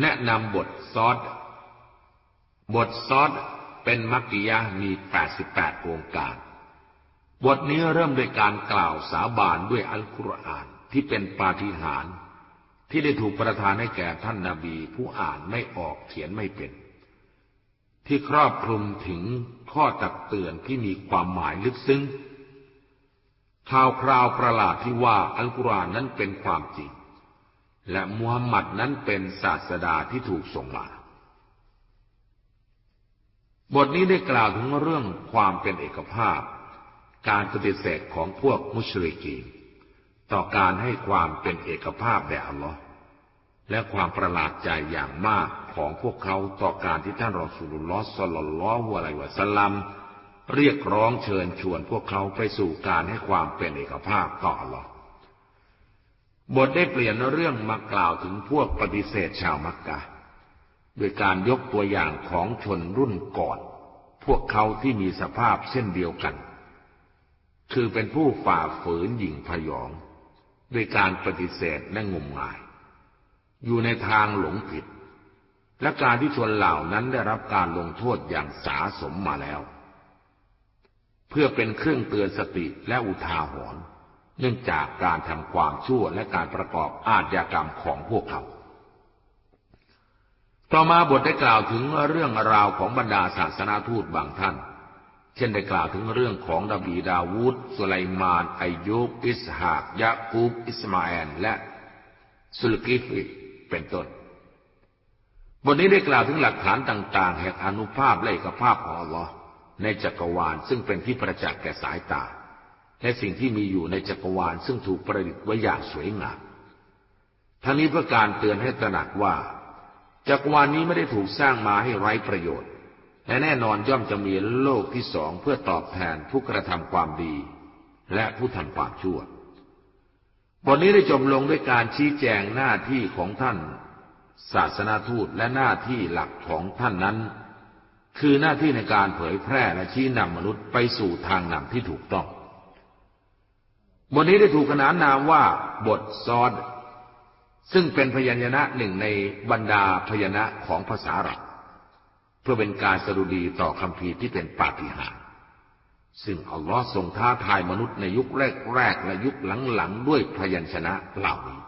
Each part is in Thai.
แนะนำบทซอดบทซอดเป็นมักกิยะมี88องค์การ บทนี้เริ่มด้วยการกล่าวสาบานด้วยอัลกุรอานที่เป็นปาฏิหาริย์ที่ได้ถูกประทานให้แก่ท่านนาบีผู้อ่านไม่ออกเขียนไม่เป็น ที่ครอบคลุมถึงข้อตักเตือนที่มีความหมายลึกซึ้งข่าวคราวประหลาดที่ว่าอัลกุรอานนั้นเป็นความจริง และมุฮัมมัดนั้นเป็นศาสดาที่ถูกส่งมา บทนี้ได้กล่าวถึงเรื่องความเป็นเอกภาพ การปฏิเสธของพวกมุชริกีนต่อการให้ความเป็นเอกภาพแด่อัลลอฮ์และความประหลาดใจอย่างมากของพวกเขาต่อการที่ท่านรอสูลุลลอสลลัลลอฮุอะลัยวะสลลัมเรียกร้องเชิญชวนพวกเขาไปสู่การให้ความเป็นเอกภาพต่ออัลลอฮ์ บทได้เปลี่ยนเรื่องมากล่าวถึงพวกปฏิเสธชาวมักกะโดยการยกตัวอย่างของชนรุ่นก่อน พวกเขาที่มีสภาพเช่นเดียวกัน คือเป็นผู้ฝ่าฝืนหญิงพยองด้วยการปฏิเสธและงมงาย อยู่ในทางหลงผิด และการที่ชนเหล่านั้นได้รับการลงโทษอย่างสาสมมาแล้ว เพื่อเป็นเครื่องเตือนสติและอุทาหรณ์ เนื่องจากการทำความชั่วและการประกอบอาชญากรรมของพวกเขา ต่อมาบทได้กล่าวถึงเรื่องราวของบรรดาศาสนาทูตบางท่าน เช่นได้กล่าวถึงเรื่องของดาบีดาวูดสุไลมานอายุบอิสฮากยะกูบอิสมาแอนและสุลกิฟิเป็นต้น บทนี้ได้กล่าวถึงหลักฐานต่าง ๆ แห่งอนุภาพและเอกภาพของอัลลอฮ์ในจักรวาลซึ่งเป็นที่ประจักษ์แก่สายตา และสิ่งที่มีอยู่ในจักรวาลซึ่งถูกประดิษฐ์ไว้อย่างสวยงาม ทั้งนี้เพื่อการเตือนให้ตระหนักว่า จักรวาลนี้ไม่ได้ถูกสร้างมาให้ไร้ประโยชน์ และแน่นอนย่อมจะมีโลกที่สองเพื่อตอบแทนผู้กระทำความดี และผู้ทำความชั่วบทนี้ได้จบลงด้วยการชี้แจงหน้าที่ของท่าน ศาสนาทูตและหน้าที่หลักของท่านนั้น คือหน้าที่ในการเผยแพร่และชี้นำมนุษย์ไปสู่ทางนำที่ถูกต้อง บทนี้ได้ถูกขนานนามว่า บทซอด ซึ่งเป็นพยัญชนะหนึ่งในบรรดาพยัญชนะของภาษาอับเพื่อเป็นการสรุดีต่อคำพีที่เป็นปาฏิหาริย์ซึ่งอัลลอฮ์ทรงท้าทายมนุษย์ในยุคแรกๆและยุคหลังๆด้วยพยัญชนะเหล่านี้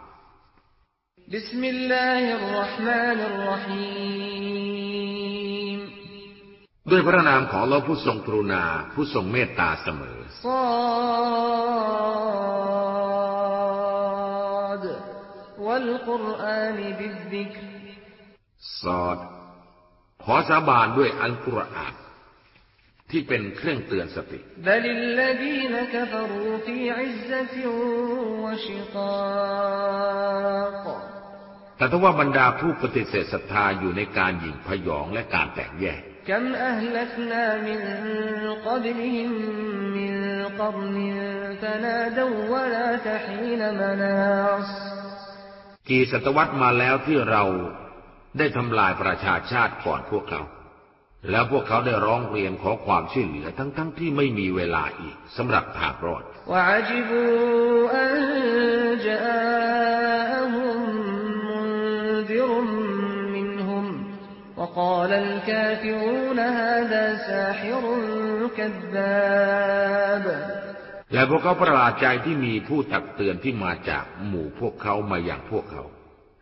บิสมิล ด้วยพระนามของเราผู้ทรงกรุณาผู้ทรงเมตตาเสมอซอดวัลกุรอานีบิซิกซอดขอสาบานด้วยอัลกุรอานที่เป็นเครื่องเตือนสติแต่ถ้าว่าบรรดาผู้ปฏิเสธศรัทธาอยู่ในการหยิ่งพยองและการแตกแยก กี่ศตวรรษมาแล้วที่เราได้ทำลายประชาชาติก่อนพวกเขา แล้วพวกเขาได้ร้องเรียนขอความช่วยเหลือทั้งๆทที่ไม่มีเวลาอีกสำหรับทางรอด และพวกเขาประหลาดใจที่มีผู้ตักเตือนที่มาจากหมู่พวกเขามาอย่างพวกเขา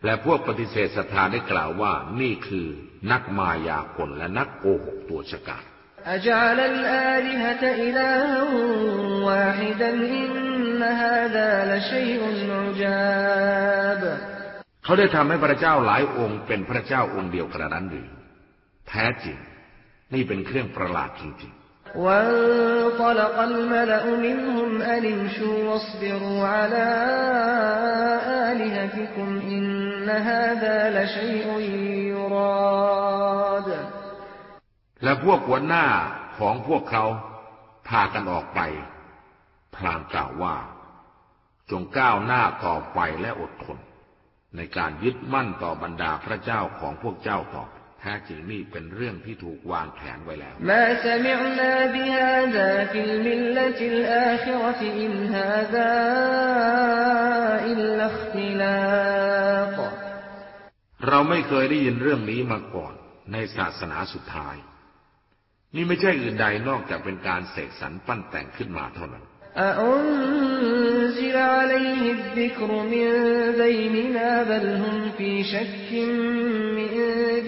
และพวกปฏิเสธศรัทธาได้กล่าวว่านี่คือนักมายากลและนักโกหกตัวฉกาจเขาได้ทำให้พระเจ้าหลายองค์เป็นพระเจ้าองค์เดียวกระนั้นหรือ แท้จริง นี่เป็นเครื่องประหลาดจริงๆ وانطلق الملأ منهم أن امشوا واصبروا على آلهتكم إن هذا لشيء يراد และพวกหัวหน้าของพวกเขาพากันออกไป พลางกล่าวว่า จงก้าวหน้าต่อไปและอดทนในการยึดมั่นต่อบรรดาพระเจ้าของพวกเจ้าต่อแ ท้จริงนี่เป็นเรื่องที่ถูกวางแผนไว้แล้วมาสมินาบิฮาดาฟิลมิลลติลอาคิรติอินฮาดาอิลลัคติลา เราไม่เคยได้ยินเรื่องนี้มาก่อนในศาสนาสุดท้าย นี่ไม่ใช่อื่นใดนอกจากเป็นการเสกสรรปั้นแต่งขึ้นมาเท่านั้น أأنزل عليه الذكر من بيننا بل هم في شك من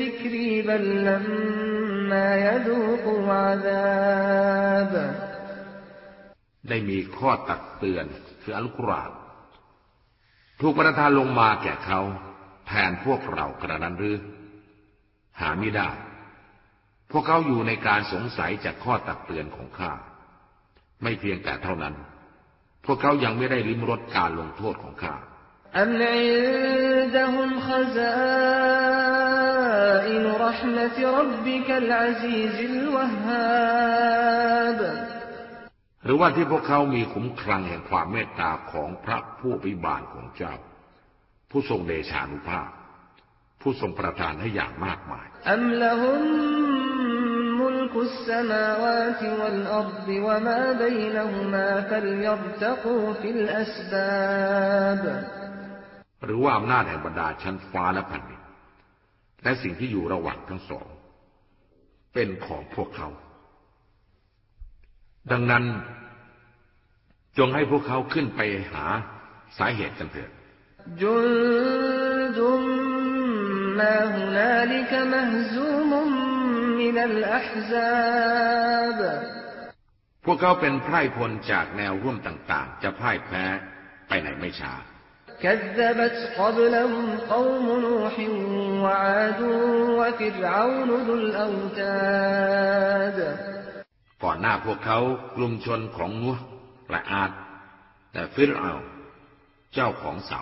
ذكري بل لما يذوقوا عذاب ได้มีข้อตักเตือนคืออัลกุรอานถูกประทานลงมาแก่เขาแทนพวกเรากระนั้นหรือ หาไม่ได้ พวกเขาอยู่ในการสงสัยจากข้อตักเตือนของข้า ไม่เพียงแต่เท่านั้น พวกเขายังไม่ได้ลิ้มรสการลงโทษของข้าหรือว่าที่พวกเขามีขุมคลังแห่งความเมตตาของพระผู้วิบาลของเจ้า ผู้ทรงเดชานุภาพ ผู้ทรงประทานให้อย่างมากมาย ملك السماوات والأرض وما بينهما فليرتقوا في الأسباب หรือว่าอำนาจแห่งบรรดาชั้นฟ้าและแผ่นดินและสิ่งที่อยู่ระหว่างทั้งสอง เป็นของพวกเขา ดังนั้น จงให้พวกเขาขึ้นไปหาสาเหตุกันเถิด جند ما هنالك مهزوم من الأحزاب พวกเขาเป็นไพร่พลจากแนวร่วมต่างๆ จะพ่ายแพ้ไปไหนไม่ช้า كذبت قبلهم قوم نوح وعاد وفرعون ذو الأوتاد ก่อนหน้าพวกเขากลุ่มชนของนัวและอาดแต่ฟิรเอาเจ้าของเสา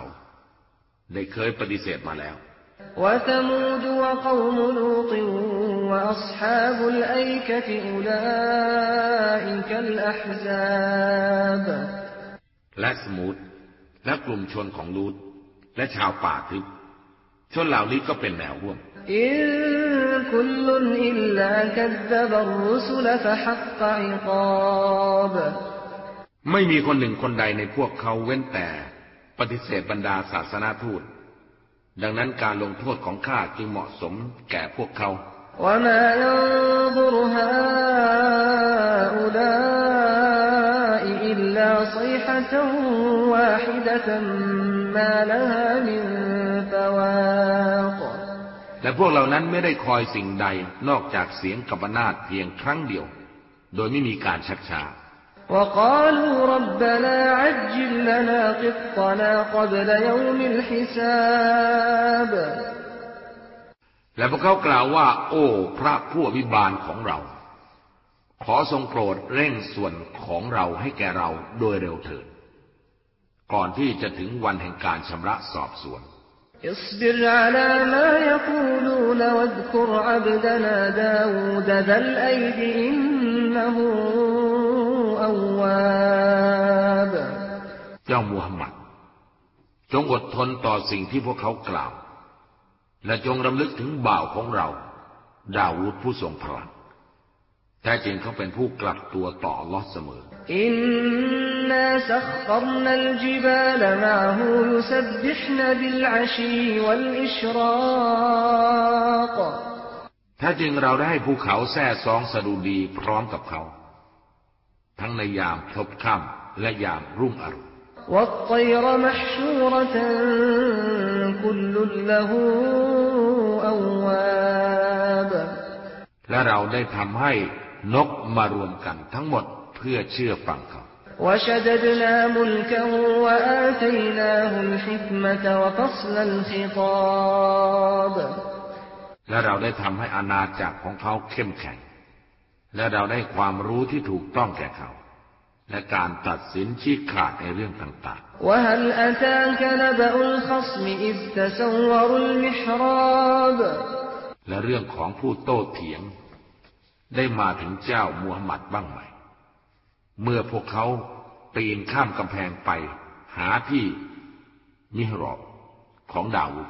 ได้เคยปฏิเสธมาแล้ว وثمود وقوم لوط وأصحاب الأيكة أولئك الأحزاب และสมูทและกลุ่มชนของลูดและชาวป่าทึบชนเหล่านี้ก็เป็นแนวร่วม إن كل إلا كذب الرسل فحق عقاب ไม่มีคนหนึ่งคนใดในพวกเขาเว้นแต่ปฏิเสธบรรดาศาสนาทูต ดังนั้นการลงโทษของข้าจึงเหมาะสมแก่พวกเขา وما ينظر هؤلاء إلا صيحة واحدة ما لها من فواق และพวกเหล่านั้นไม่ได้คอยสิ่งใดนอกจากเสียงกับบนาดเพียงครั้งเดียว โดยไม่มีการชักช้า وقالوا ربنا عجل لنا قطنا قبل يوم الحساب และพวกเขากล่าวว่า โอ้ พระผู้อภิบาลของเรา ขอทรงโปรดเร่งส่วนของเราให้แก่เราโดยเร็วเถิด ก่อนที่จะถึงวันแห่งการชำระสอบสวน اصبر على ما يقولون واذكر عبدنا داود ذا الأيد إنه أواب เจ้ามูฮัมหมัด จงอดทนต่อสิ่งที่พวกเขากล่าว และจงรำลึกถึงบ่าวของเรา ดาวูดผู้ทรงพลังแท้จริงเขาเป็นผู้กลับตัวต่ออัลลอฮ์เสมอ إنا سخرنا الجبال معه يسبحن بالعشي والإشراق แท้จริงเราได้ให้ภูเขาแท้ซองสดุดีพร้อมกับเขา ทั้งในยามพลบค่ำและยามรุ่งอรุณ والطير محشورة كل له أواب และเราได้ทำให้นกมารวมกันทั้งหมดเพื่อเชื่อฟังเขา وشددنا ملكه وآتيناه الحكمة وفصل الخطاب และเราได้ทำให้อาณาจักรของเขาเข้มแข็ง และเราได้ความรู้ที่ถูกต้องแก่เขา และการตัดสินชี้ขาดในเรื่องต่างๆและเรื่องของผู้โต้เถียง ได้มาถึงเจ้ามูฮัมหมัดบ้างไหม เมื่อพวกเขาปีนข้ามกำแพงไป หาที่มิฮรอบของดาวุธ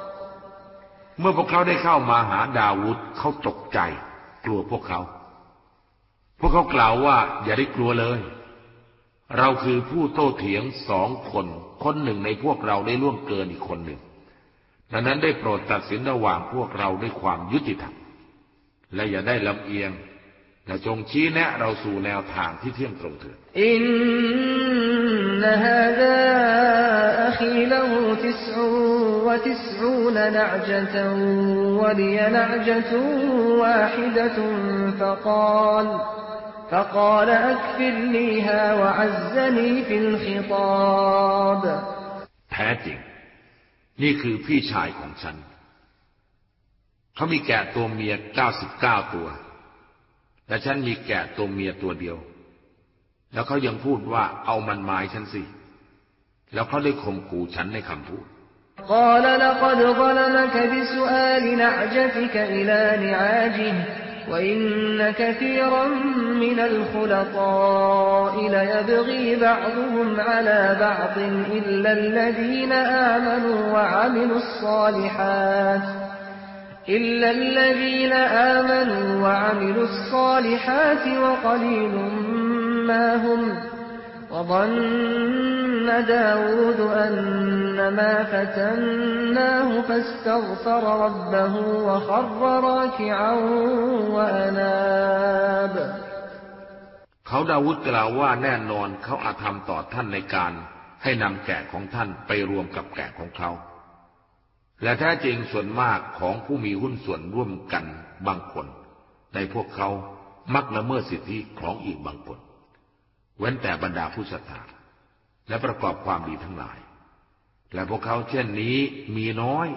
เมื่อพวกเขาได้เข้ามาหาดาวุธเขาตกใจ กลัวพวกเขา พวกเขากล่าวว่า อย่าได้กลัวเลย เราคือผู้โต้เถียงสองคน คนหนึ่งในพวกเราได้ล่วงเกินอีกคนหนึ่ง ดังนั้นได้โปรดตัดสินระหว่างพวกเราด้วยความยุติธรรม และอย่าได้ลำเอียงและจงชี้แนะเราสู่แนวทางที่เที่ยงตรงเถิด อินนฮาดาอัคีละหูติสอูวะติสอูนนะจตันวะลียนะจตุวาฮิดะตุนฟะกาล فقال أكفرنيها وعزني في الخطاب แท้จริง นี่คือพี่ชายของฉัน เขามีแกะตัวเมียเก้าสิบเก้าตัว แต่ฉันมีแกะตัวเมียตัวเดียว แล้วเขายังพูดว่าเอามันมาให้ฉันสิ แล้วเขาได้ข่มขู่ฉันในคำพูด قال لقد ظلمك بسؤال نعجتك إلى نعاجه وإن كثيرا من الخلطاء ليبغي بعضهم على بعض إلا الذين آمنوا وعملوا الصالحات إلا الذين آمنوا وعملوا الصالحات وقليل ما هم وظن داود أنما فتناه فاستغفر ربه وخر راكعا وأناب เขาดาวุฒกล่าวว่าแน่นอนเขาอาธรรมต่อท่านในการให้นำแกะของท่านไปรวมกับแกะของเขา และแท้จริงส่วนมากของผู้มีหุ้นส่วนร่วมกันบางคน ในพวกเขามักละเมิดสิทธิของอีกบางคน เว้นแต่บรรดาผู้ศรัทธาและประกอบความดีทั้งหลาย และพวกเขาเช่นนี้มีน้อย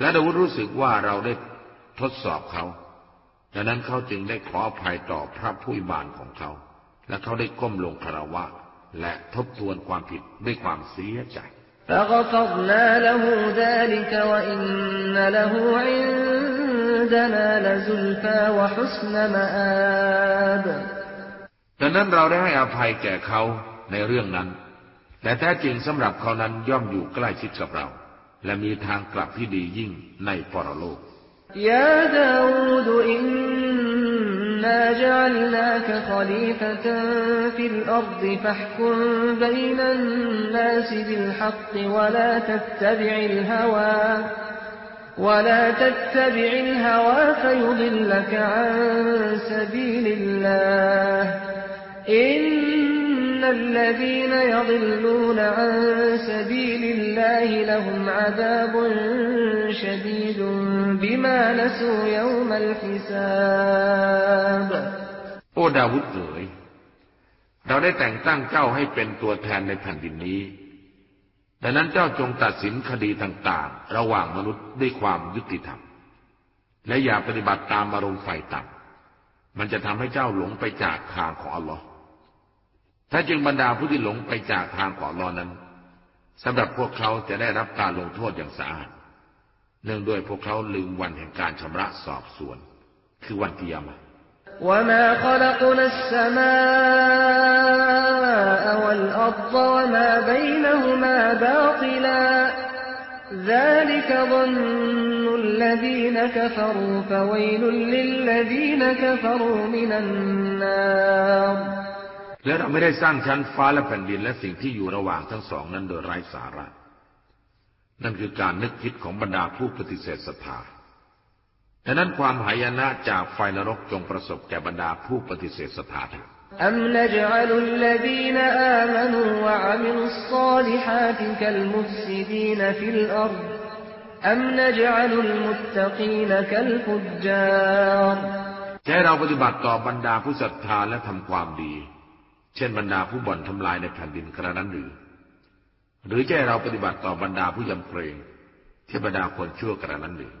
และดาวุฒรู้สึกว่าเราได้ทดสอบเขา ดังนั้นเขาจึงได้ขออภัยต่อพระผู้บานของเขา และเขาได้ก้มลงคารวะ และทบทวนความผิดด้วยความเสียใจ فغفرنا له ذلك وإن له عندنا لزلفى وحسن مآب ดังนั้นเราได้ให้อภัยแก่เขาในเรื่องนั้น แต่แท้จริงสำหรับเขานั้นย่อมอยู่ใกล้ชิดกับเรา และมีทางกลับที่ดียิ่งในปรโลกยาดาวูดอินนาจัลนาคขลีฟะตันฟิลอัรฎฟัฮคุมบัยนันนาสบิลฮักวะลาตัตบิอิลฮาวา ولا تتبع الهوى فيضلك عن سبيل الله إن الذين يضلون عن سبيل الله لهم عذاب شديد بما نسوا يوم الحساب โอ้ดาวุฒเอ๋ยเราได้แต่งตั้งเจ้าให้เป็นตัวแทนในแผ่นดินนี้ ดังนั้นเจ้าจงตัดสินคดีต่างๆ ระหว่างมนุษย์ด้วยความยุติธรรม และอย่าปฏิบัติตามอารมณ์ไฟต่ำมันจะทำให้เจ้าหลงไปจากทางของอัลลอฮ์ ถ้าจึงบรรดาผู้ที่หลงไปจากทางของลอนั้นสำหรับพวกเขาจะได้รับการลงโทษอย่างสะอาด เนื่องด้วยพวกเขาลืมวันแห่งการชำระสอบสวน คือวันกิยามะและ และเราไม่ได้สร้างชั้นฟ้าและแผ่นดินและสิ่งที่อยู่ระหว่างทั้งสองนั้นโดยไร้สาระ นั่นคือการนึกคิดของบรรดาผู้ปฏิเสธศรัทธาดังนั้นความหายนะจากไฟนรกจงประสบแก่บรรดาผู้ปฏิเสธศรัทธาเถิดแค่เราปฏิบัติต่อบรรดาผู้ศรัทธาและทำความดี เช่นบรรดาผู้บ่อนทำลายในแผ่นดินกระนั้นหรือ หรือจะเราปฏิบัติต่อบรรดาผู้ยำเกรงที่บรรดาคนชั่วกระนั้นหรือ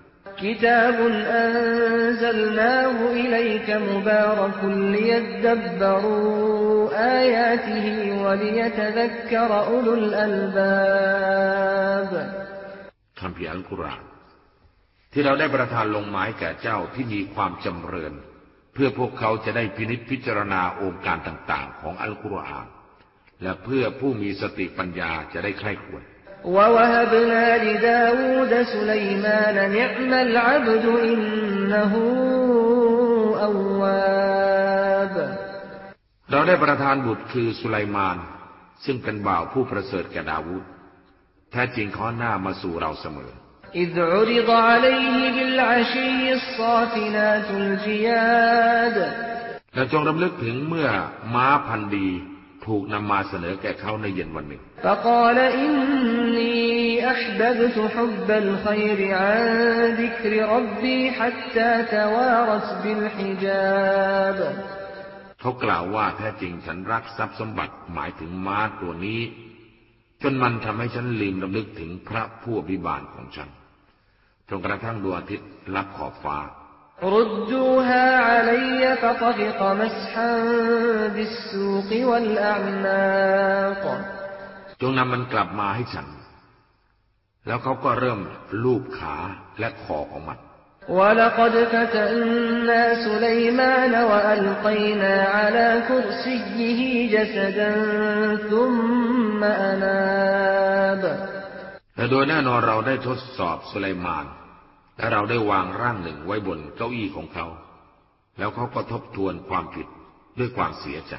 كتاب أنزلناه إليك مبارك ليدبروا آياته وليتذكر أولو الألباب คำเพียอัลกุรอานที่เราได้ประทานลงหมายแก่เจ้าที่มีความจำเริญ เพื่อพวกเขาจะได้พินิจพิจารณาองค์การต่าง ๆ ของอัลกุรอาน และเพื่อผู้มีสติปัญญาจะได้ใคร่ควรเราได้ประทานบุตรคือสุไลมาน ซึ่งเป็นบ่าวผู้ประเสริฐแก่ดาวุดแท้จริงข้อหน้ามาสู่เราเสมอ إذ عرض عليه بالعشي الصافنات الجياد และจงรำลึกถึงเมื่อม้าพันธุ์ดีถูกนำมาเสนอแก่เขาในเย็นวันหนึ่ง فقال إني أحببت حب الخير عن ذكر ربي حتى توارت بالحجاب เขากล่าวว่าแท้จริงฉันรักทรัพย์สมบัติหมายถึงม้าตัวนี้ จนมันทำให้ฉันลืมรำลึกถึงพระผู้อภิบาลของฉัน จนกระทั่งดวงอาทิตย์รับขอบฟ้า ردوها علي فطفق مسحا بالسوق والأعناق จงนำมันกลับมาให้ฉัน แล้วเขาก็เริ่มลูบขาและคอของมัน ولقد فتنا سليمان وألقينا على كرسيه جسدا ثم أناب และโดยแน่นอนเราได้ทดสอบสุไลมาน และเราได้วางร่างหนึ่งไว้บนเก้าอี้ของเขา แล้วเขาก็ทบทวนความผิดด้วยความเสียใจ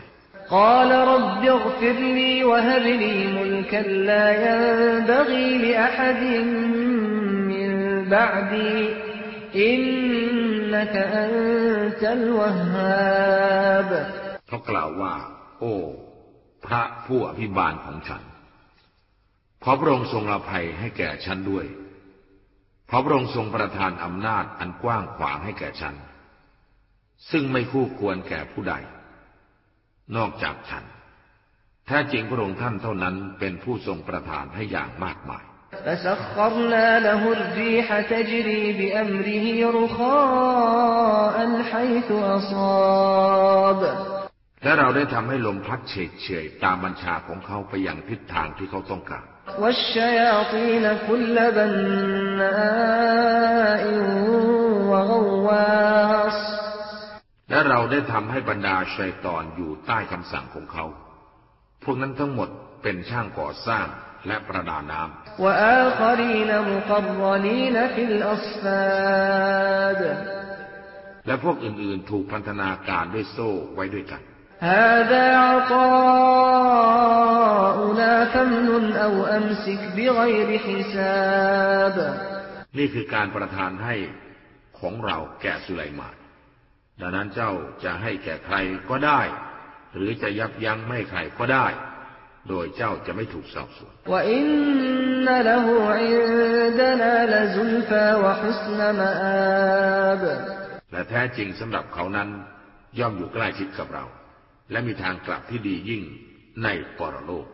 เขากล่าวว่า โอ้ พระผู้อภิบาลของฉัน ขอพระองค์ทรงอภัยให้แก่ฉันด้วย ขอพระองค์ทรงประทานอำนาจอันกว้างขวางให้แก่ฉัน ซึ่งไม่คู่ควรแก่ผู้ใด นอกจากฉัน แท้จริงพระองค์ท่านเท่านั้นเป็นผู้ทรงประทานให้อย่างมากมาย فسخرنا له الريح تجري بأمره رخاء حيث أصاب และเราได้ทำให้ลมพัดเฉยเฉยๆตามบัญชาของเขาไปอย่างทิศทางที่เขาต้องการ والشياطين كل بناء وغواص และเราได้ทำให้บรรดาชัยตอนอยู่ใต้คำสั่งของเขา พวกนั้นทั้งหมดเป็นช่างก่อสร้างและประดาน้ำ وآخرين مقرنين في الأصفاد และพวกอื่นๆถูกพันธนาการด้วยโซ่ไว้ด้วยกัน هذا عطاؤنا فامنن أو أمسك بغير حساب นี่คือการประทานให้ของเราแก่สุไลมาน ดังนั้นเจ้าจะให้แก่ใครก็ได้ หรือจะยับยั้งไม่ให้ใครก็ได้ โดยเจ้าจะไม่ถูกสอบสวน وإن له عندنا لزلفى وحسن مآب และแท้จริงสำหรับเขานั้นย่อมอยู่ใกล้ชิดกับเรา และมีทางกลับที่ดียิ่งในปรโลก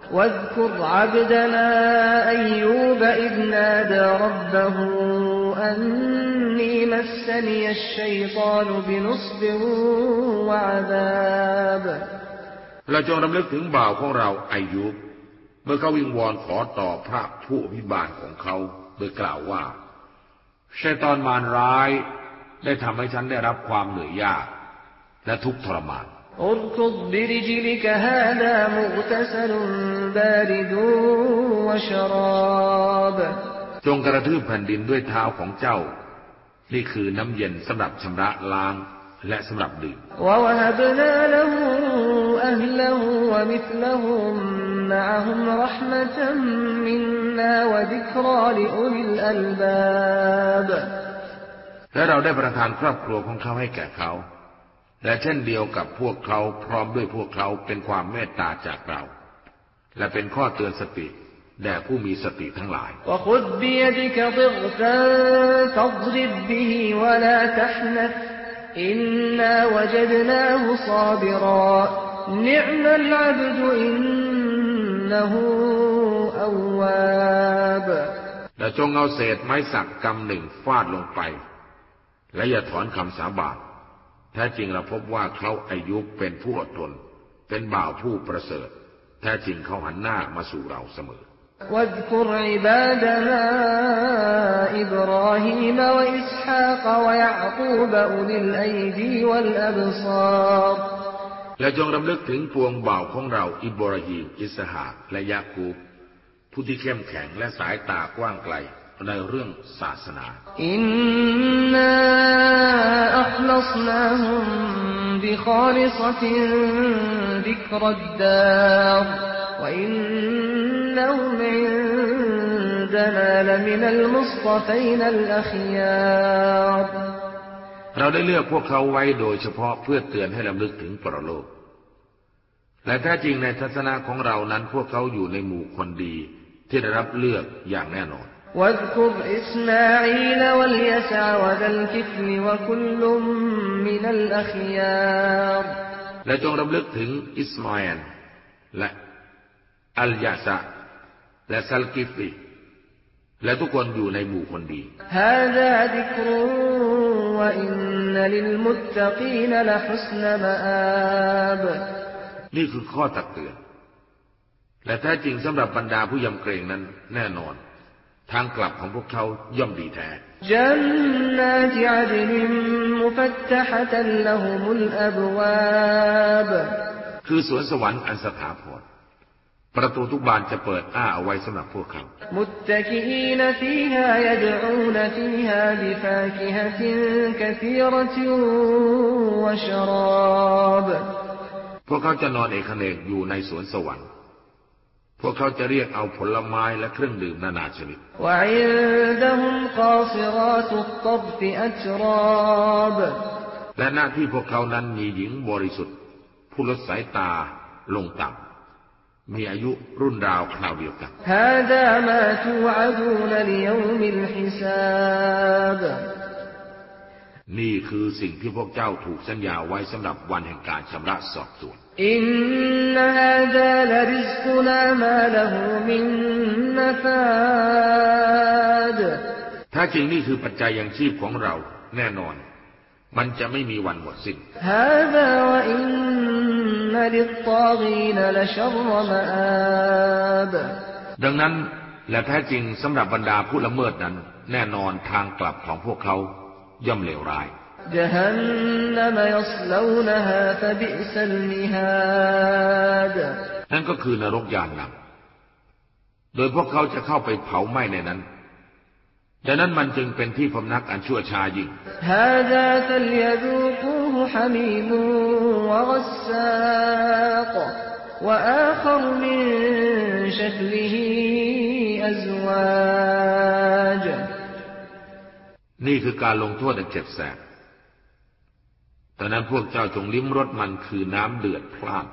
เราจงรำลึกถึงบ่าวของเราอายุบเมื่อเขาวิงวอนขอต่อพระผู้อภิบาลของเขาโดยกล่าวว่าชัยตอนมารร้าย ได้ทำให้ฉันได้รับความเหนื่อยยาก และทุกข์ทรมาน اركض برجلك هذا مغتسل بارد وشراب จงกระทืบแผ่นดินด้วยเท้าของเจ้า นี่คือน้ำเย็นสำหรับชำระล้างและสำหรับดื่ม ووهبنا له أهله ومثلهم معهم رحمة منا وذكرى لأولي الألباب และเราได้ประทานครอบครัวของเขาให้แก่เขา และเช่นเดียวกับพวกเขาพร้อมด้วยพวกเขาเป็นความเมตตาจากเรา และเป็นข้อเตือนสติแด่ผู้มีสติทั้งหลายและจงเอาเศษไม้สักกำหนึ่งฟาดลงไป และอย่าถอนคำสาบาน แท้จริงเราพบว่าเขาอายุเป็นผู้อดทน เป็นบ่าวผู้ประเสริฐ แท้จริงเขาหันหน้ามาสู่เราเสมอ واذكر عبادنا إبراهيم وإسحاق ويعقوب أولي الأيدي والأبصار และจงรำลึกถึงพวงบ่าวของเราอิบราฮิมอิสหากและยาคูบผู้ที่เข้มแข็งและสายตากว้างไกล ในเรื่องศาสนา إنا أخلصناهم بخالصة ذكرى الدار وإنهم عندنا لمن المصطفين الأخيارเราได้เลือกพวกเขาไว้โดยเฉพาะเพื่อเตือนให้รำลึกถึงปรโลก และแท้จริงในทัศนะของเรานั้นพวกเขาอยู่ในหมู่คนดีที่ได้รับเลือกอย่างแน่นอน واذكر إسماعيل واليسع وذا الكفل وكل من الأخيار และจงรำลึกถึงอิสมาอิลและอัลยาซะและซัลกิฟลีและทุกคนอยู่ในหมู่คนดี هذا ذكر وإن للمتقين لحسن مآب นี่คือข้อตักเตือน และแท้จริงสำหรับบรรดาผู้ยำเกรงนั้นแน่นอน ทางกลับของพวกเขาย่อมดีแท้จันนาติอัดนมุฟัตทะตันละฮุมุลอับวาบคือสวนสวรรค์อันสถาพรประตูทุกบานจะเปิดอ้าเอาไว้สำหรับพวกเขามุตตะกีนฟีฮายดูนฟีฮาบิฟาคิฮะตินกะซีรติวะชราบพวกเขาจะนอนเอกเนกอยู่ในสวนสวรรค์ พวกเขาจะเรียกเอาผลไม้และเครื่องดื่มนานาชนิดและหน้าที่พวกเขานั้นมีหญิงบริสุทธิ์ ผู้ลดสายตาลงต่ำมีอายุรุ่นราวคราวเดียวกันนี่คือสิ่งที่พวกเจ้าถูกสัญญาไว้สำหรับวันแห่งการชำระสอบสวน إن هذا لرزقنا ما له من نفادแท้จริงนี่คือปัจจัยยังชีพของเราแน่นอน มันจะไม่มีวันหมดสิ้นهذا وإن للطاغين لشر مآبดังนั้นและแท้จริงสำหรับบรรดาผู้ละเมิดนั้น แน่นอนทางกลับของพวกเขาย่อมเลวร้าย جهنم يصلونها فبئس المهاد นั่นก็คือนรกยานหนักโดยพวกเขาจะเข้าไปเผาไหม้ในนั้นดังนั้นมันจึงเป็นที่พำนักอันชั่วช้ายิ่ง وآخر من شكله أزواج นี่คือการลงโทษอันเจ็บแสบ ตอนนั้นพวกเจ้าจงลิ้มรสมันคือน้ำเดือดพล่าน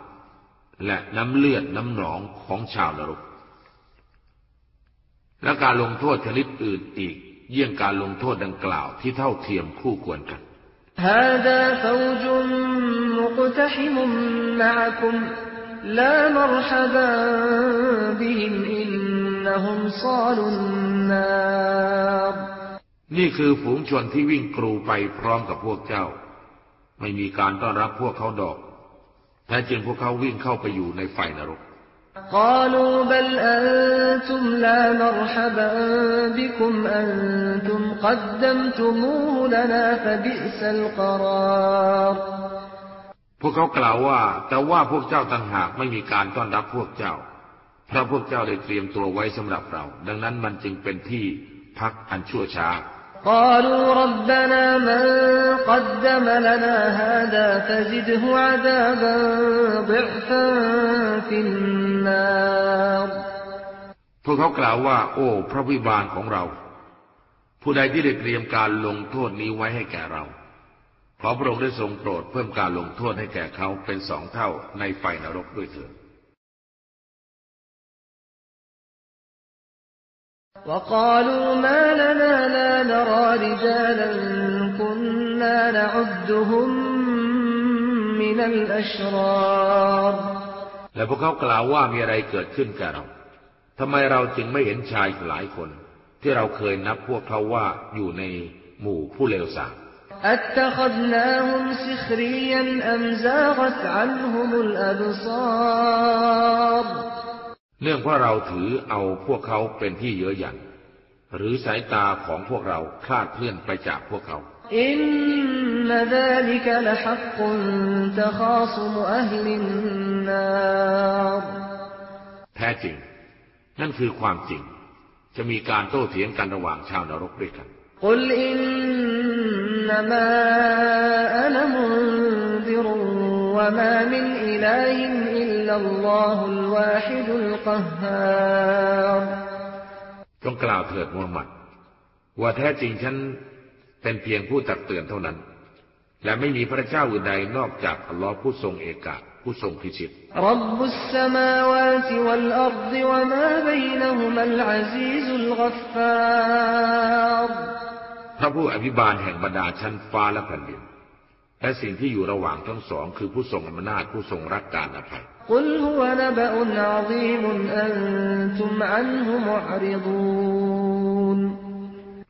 และน้ำเลือดน้ำหนองของชาวนรก และการลงโทษชนิดอื่นอีก เยี่ยงการลงโทษดังกล่าวที่เท่าเทียมคู่ควรกัน هذا فوج مقتحم معكم لا مرحبا بهم إنهم صالوا النار นี่คือฝูงชนที่วิ่งกรูไปพร้อมกับพวกเจ้า ไม่มีการต้อนรับพวกเขาดอกแท้จริงพวกเขาวิ่งเข้าไปอยู่ในไฟนรก قالوا بل أنتم لا مرحبا بكم أنتم قدمتموه لنا فبئس القرار พวกเขากล่าวว่า แต่ว่าพวกเจ้าต่างหากไม่มีการต้อนรับพวกเจ้า เพราะพวกเจ้าได้เตรียมตัวไว้สำหรับเรา ดังนั้นมันจึงเป็นที่พักอันชั่วช้า قالوا ربنا من قدم لنا هذا فزده عذابا ضعفا في النار พวกเขากล่าวว่า โอ้ พระวิบาลของเรา ผู้ใดที่ได้เตรียมการลงโทษนี้ไว้ให้แก่เรา ขอพระองค์ได้ทรงโปรดเพิ่มการลงโทษให้แก่เขาเป็นสองเท่าในไฟนรกด้วยเถิด وقالوا ما لنا لا نرى رجالا كنا نعدهم من الأشرار และพวกเขากล่าวว่ามีอะไรเกิดขึ้นกับเราทำไมเราจึงไม่เห็นชายหลายคน ที่เราเคยนับพวกเขาว่าอยู่ในหมู่ผู้เลวทราม أتخذناهم سخريا أم زاغت عنهم الأبصار เนื่องเพราะเราถือเอาพวกเขาเป็นที่เยอะหยันหรือสายตาของพวกเราคลาดเคลื่อนไปจากพวกเขา อินนดาลิกละฮักกุนตะคาซุมอัลลินนาแท้จริง นั่นคือความจริง จะมีการโต้เถียงกันระหว่างชาวนรกด้วยกันกุลอินนมาอัลมุนดิรุ وما من إله إلا الله الواحد القهار จงกล่าวเถิดมูฮัมหมัด ว่าแท้จริงฉันเป็นเพียงผู้ตักเตือนเท่านั้น และไม่มีพระเจ้าอื่นใดนอกจากอัลลอฮ์ผู้ทรงเอกะผู้ทรงพิชิตรับบุสสมาวาติวัลอัรฎวะมาบัยนะฮุมัลอาซีซุลกัฟฟารพระผู้อภิบาลแห่งบรรดาชั้นฟ้าและแผ่นดิน และสิ่งที่อยู่ระหว่างทั้งสองคือผู้ทรงอำนาจผู้ทรงรักการอภัย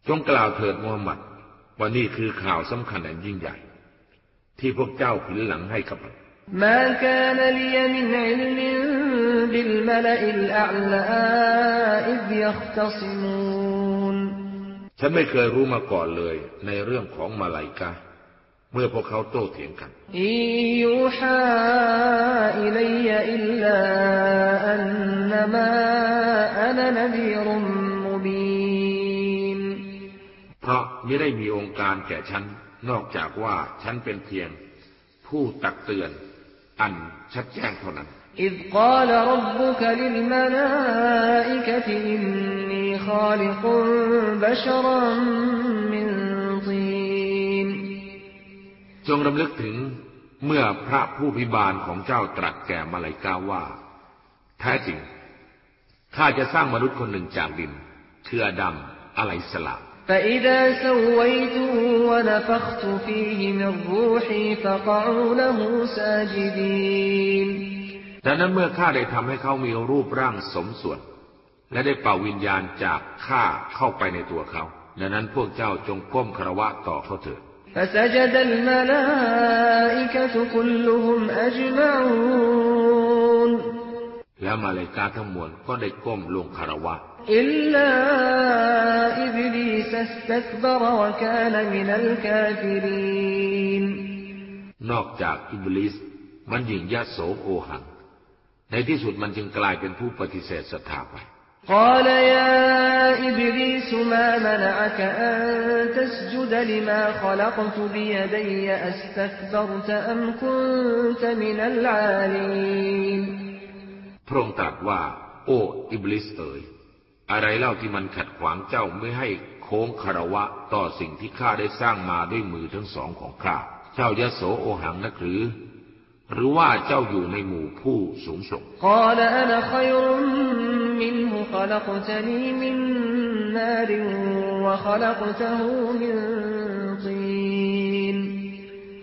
จงกล่าวเถิดมูฮัมหมัดว่านี่คือข่าวสำคัญอันยิ่งใหญ่ ที่พวกเจ้าผินหลังให้กับมัน ما كان لي من علم بالملئ الأعلى إذ يختصمون ฉันไม่เคยรู้มาก่อนเลยในเรื่องของมาลายกา เมื่อพวกเขาโต้เถียงกันยูฮาอิลัยอิลลาอันนมาอันนบีรุมมุบีนเพราะไม่ได้มีองค์การแก่ฉัน นอกจากว่าฉันเป็นเพียงผู้ตักเตือนอันชัดแจ้งเท่านั้น إذ قال ربك للملائكة إني خالق بشرا من طين จงรำลึกถึงเมื่อพระผู้พิบาลของเจ้าตรัสแก่มาลายกาว่า แท้จริงข้าจะสร้างมนุษย์คนหนึ่งจากดินคืออดัมอะไลสลามดังนั้นเมื่อข้าได้ทำให้เขามีรูปร่างสมส่วน และได้เป่าวิญญาณจากข้าเข้าไปในตัวเขา ดังนั้นพวกเจ้าจงก้มคารวะต่อเขาเถิด فسجد الملائكة كلهم أجمعون แล้วมาเลกาทั้งมวลก็ได้ก้มลงคารวะอิลลาอิบลีสสตักบรวะกานมินัลกาฟิรินนอกจากอิบลิสมันยิ่งยะโสโอหัง ในที่สุดมันจึงกลายเป็นผู้ปฏิเสธศรัทธาไป قال يا إبليس ما منعك أن تسجد لما خلقت بيدي أستكبرت أم كنت من العالين พระองค์ตรัสว่า โอ้อิบลิสเอ๋ยอะไรเล่าที่มันขัดขวางเจ้าไม่ให้โค้งคารวะต่อสิ่งที่ข้าได้สร้างมาด้วยมือทั้งสองของข้า เจ้ายะโสโอหังนักหรือ หรือว่าเจ้าอยู่ในหมู่ผู้สูงส่ง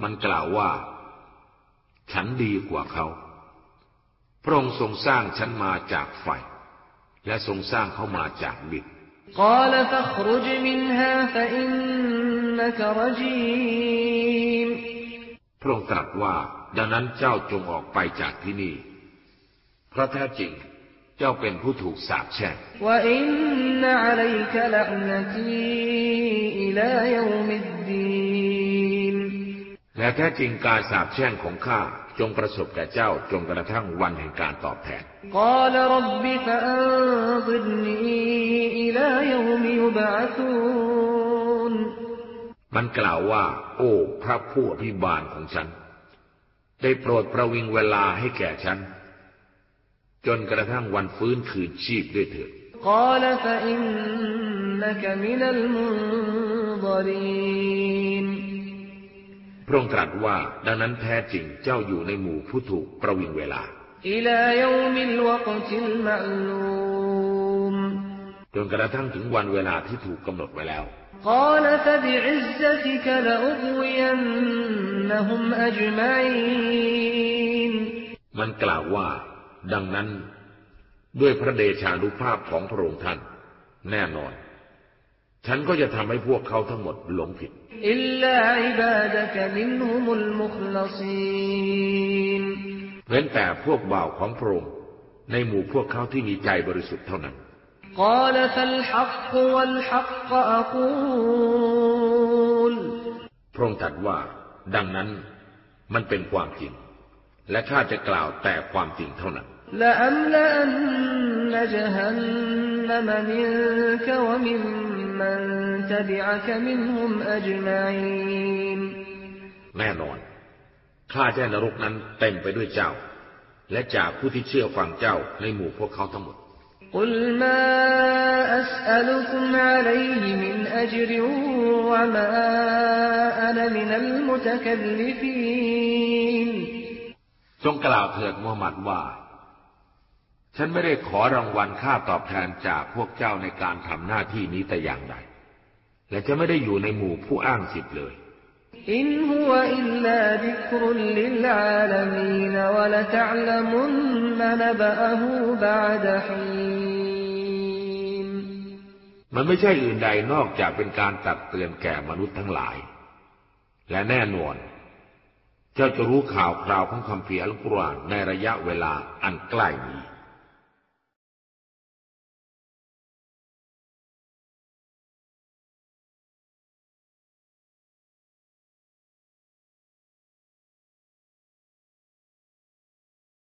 มันกล่าวว่า ฉันดีกว่าเขา พระองค์ทรงสร้างฉันมาจากไฟ และทรงสร้างเขามาจากดินพระองค์ตรัสว่า ดังนั้นเจ้าจงออกไปจากที่นี่ เพราะแท้จริง เจ้าเป็นผู้ถูกสาปแช่งและแท้จริงการสาปแช่งของข้าจงประสบแก่เจ้าจงกระทั่งวันแห่งการตอบแทนมันกล่าวว่า โอ้ พระผู้อภิบาลของฉัน ได้โปรดประวิงเวลาให้แก่ฉัน จนกระทั่งวันฟื้นคืนชีพด้วยเถิดพระองค์ตรัสว่าดังนั้นแท้จริงเจ้าอยู่ในหมู่ผู้ถูกประวิงเวลาจนกระทั่งถึงวันเวลาที่ถูกกำหนดไว้แล้ว قال فبعزتك لأغوينهم أجمعين มันกล่าวว่า ดังนั้น ด้วยพระเดชานุภาพของพระองค์ท่าน แน่นอน ฉันก็จะทำให้พวกเขาทั้งหมดหลงผิดอิลลาอิบาดะกมินฮุมุลมุคลซีนเว้นแต่พวกบ่าวของพระองค์ ในหมู่พวกเขาที่มีใจบริสุทธิ์เท่านั้น قال فالحق والحق أقول พระองค์ตรัสว่า ดังนั้นมันเป็นความจริง และข้าจะกล่าวแต่ความจริงเท่านั้น لأملأن جهنم منك وممن تبعك منهم أجمعين แน่นอน ข้าจะให้นรกนั้นเต็มไปด้วยเจ้า และจากผู้ที่เชื่อฟังเจ้าในหมู่พวกเขาทั้งหมด قل ما أسألكم عليه من أجر وما أنا من المتكلفين จงกล่าวเถิดมูฮัมหมัดว่า ฉันไม่ได้ขอรางวัลค่าตอบแทนจากพวกเจ้าในการทำหน้าที่นี้แต่อย่างใด และจะไม่ได้อยู่ในหมู่ผู้อ้างสิทธิ์เลย إن هو إلا ذكر للعالمين ولتعلمن نبأه بعد حين มันไม่ใช่อื่นใดนอกจากเป็นการตักเตือนแก่มนุษย์ทั้งหลาย และแน่นอน เจ้าจะรู้ข่าวคราวของคำเพียอัลกุรอานในระยะเวลาอันใกล้นี้